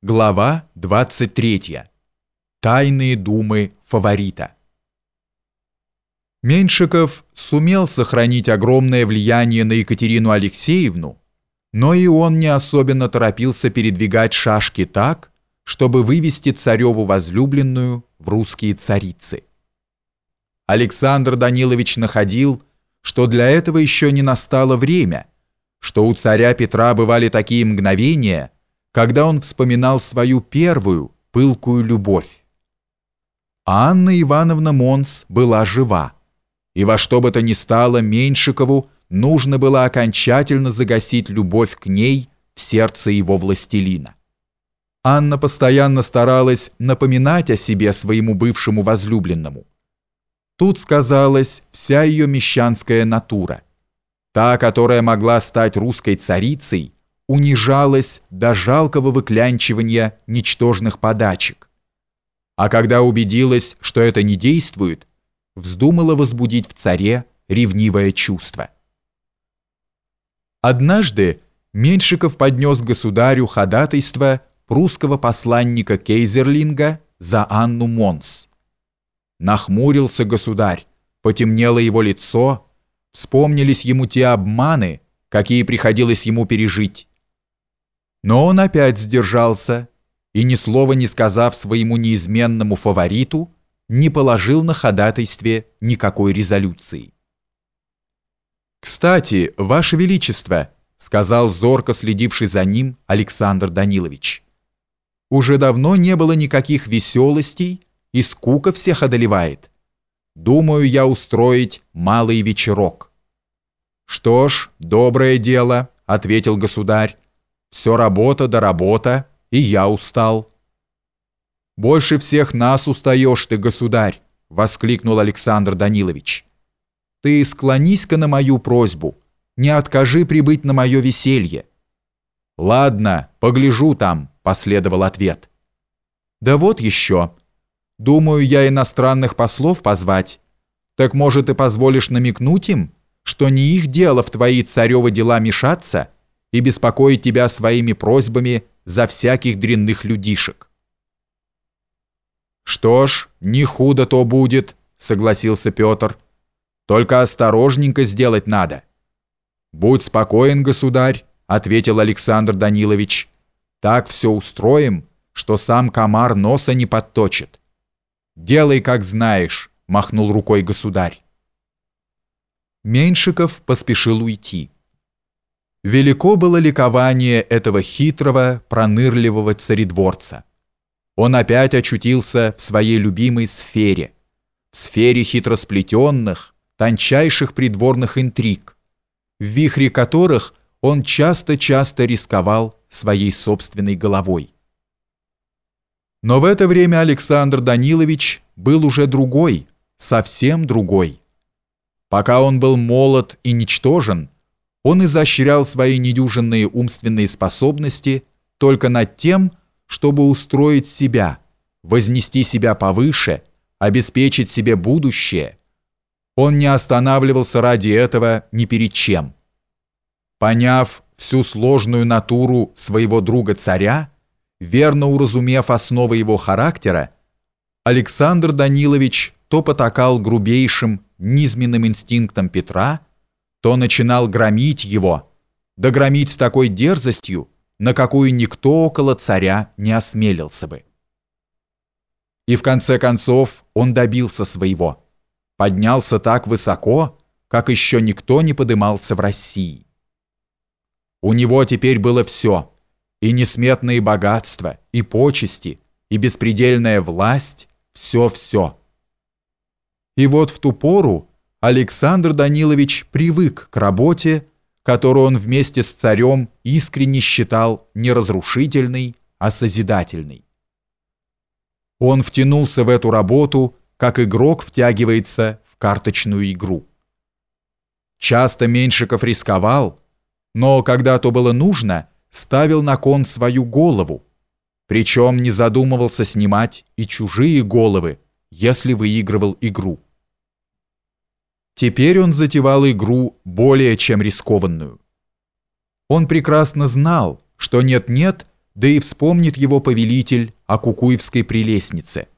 Глава 23. Тайные думы фаворита. Меньшиков сумел сохранить огромное влияние на Екатерину Алексеевну, но и он не особенно торопился передвигать шашки так, чтобы вывести цареву возлюбленную в русские царицы. Александр Данилович находил, что для этого еще не настало время, что у царя Петра бывали такие мгновения – когда он вспоминал свою первую пылкую любовь. Анна Ивановна Монс была жива, и во что бы то ни стало Меньшикову нужно было окончательно загасить любовь к ней в сердце его властелина. Анна постоянно старалась напоминать о себе своему бывшему возлюбленному. Тут сказалась вся ее мещанская натура. Та, которая могла стать русской царицей – унижалась до жалкого выклянчивания ничтожных подачек. А когда убедилась, что это не действует, вздумала возбудить в царе ревнивое чувство. Однажды Меньшиков поднес государю ходатайство прусского посланника Кейзерлинга за Анну Монс. Нахмурился государь, потемнело его лицо, вспомнились ему те обманы, какие приходилось ему пережить, но он опять сдержался и, ни слова не сказав своему неизменному фавориту, не положил на ходатайстве никакой резолюции. «Кстати, Ваше Величество», — сказал зорко следивший за ним Александр Данилович, «уже давно не было никаких веселостей, и скука всех одолевает. Думаю я устроить малый вечерок». «Что ж, доброе дело», — ответил государь, все работа да работа, и я устал. Больше всех нас устаешь ты, государь, воскликнул Александр Данилович. Ты склонись-ка на мою просьбу, не откажи прибыть на мое веселье. Ладно, погляжу там, последовал ответ. Да вот еще. Думаю я иностранных послов позвать. Так может ты позволишь намекнуть им, что не их дело в твои царевы дела мешаться, и беспокоить тебя своими просьбами за всяких дрянных людишек. «Что ж, не худо то будет», — согласился Петр. «Только осторожненько сделать надо». «Будь спокоен, государь», — ответил Александр Данилович. «Так все устроим, что сам комар носа не подточит». «Делай, как знаешь», — махнул рукой государь. Меньшиков поспешил уйти. Велико было ликование этого хитрого, пронырливого царедворца. Он опять очутился в своей любимой сфере, в сфере хитросплетенных, тончайших придворных интриг, в вихре которых он часто-часто рисковал своей собственной головой. Но в это время Александр Данилович был уже другой, совсем другой. Пока он был молод и ничтожен, он изощрял свои недюжинные умственные способности только над тем, чтобы устроить себя, вознести себя повыше, обеспечить себе будущее. Он не останавливался ради этого ни перед чем. Поняв всю сложную натуру своего друга-царя, верно уразумев основы его характера, Александр Данилович то потакал грубейшим, низменным инстинктом Петра – то начинал громить его, да громить с такой дерзостью, на какую никто около царя не осмелился бы. И в конце концов он добился своего, поднялся так высоко, как еще никто не подымался в России. У него теперь было все, и несметные богатства, и почести, и беспредельная власть, все-все. И вот в ту пору Александр Данилович привык к работе, которую он вместе с царем искренне считал не разрушительной, а созидательной. Он втянулся в эту работу, как игрок втягивается в карточную игру. Часто Меньшиков рисковал, но когда то было нужно, ставил на кон свою голову, причем не задумывался снимать и чужие головы, если выигрывал игру. Теперь он затевал игру более чем рискованную. Он прекрасно знал, что нет-нет, да и вспомнит его повелитель о Кукуевской прелестнице –